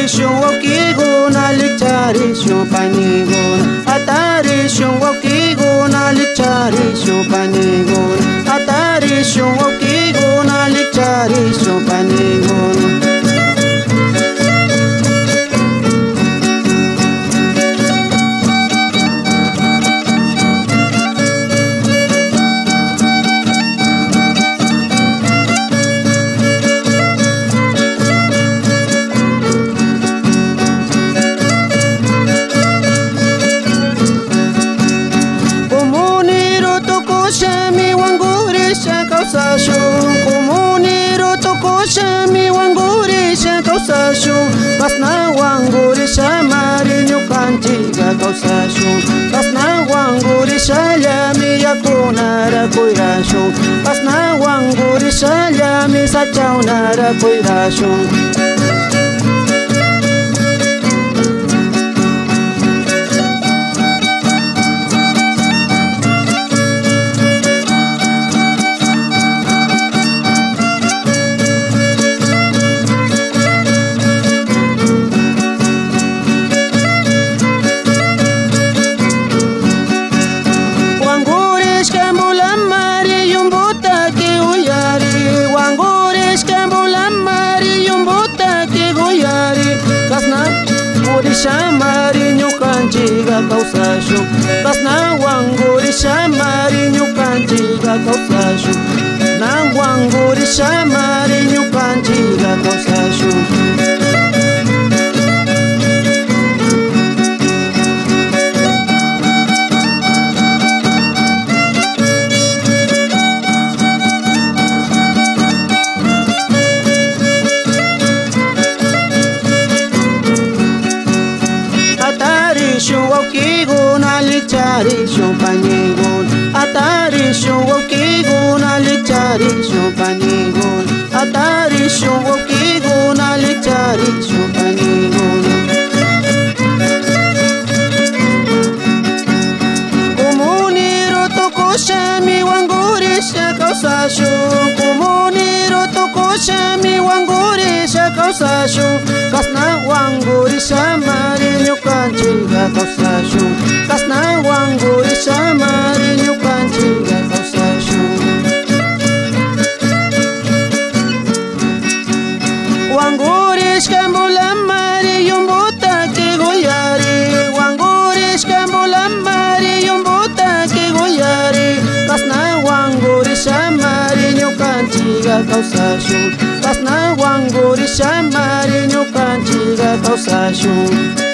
atarision wakigona licharision panigona atarision wakigona licharision panigona atarision wakigona licharision panigona Pasnawang guri salami sa chow nara kuidasyon Chamarinho cantiga calçacho Das na wanguri shamarinho cantiga calçacho Na wanguri chamari cantiga wakigun alicharisho panigun Atarisho wakigun alicharisho panigun Atarisho wakigun alicharisho panigun Comuniro tokosha mi wangurisha kausashu Comuniro tokosha mi kausashu Kasna wangurisha mari nyukanchiga kausashu Kasna causa shun Tas na wangu di shamari nyukan chiga causa shun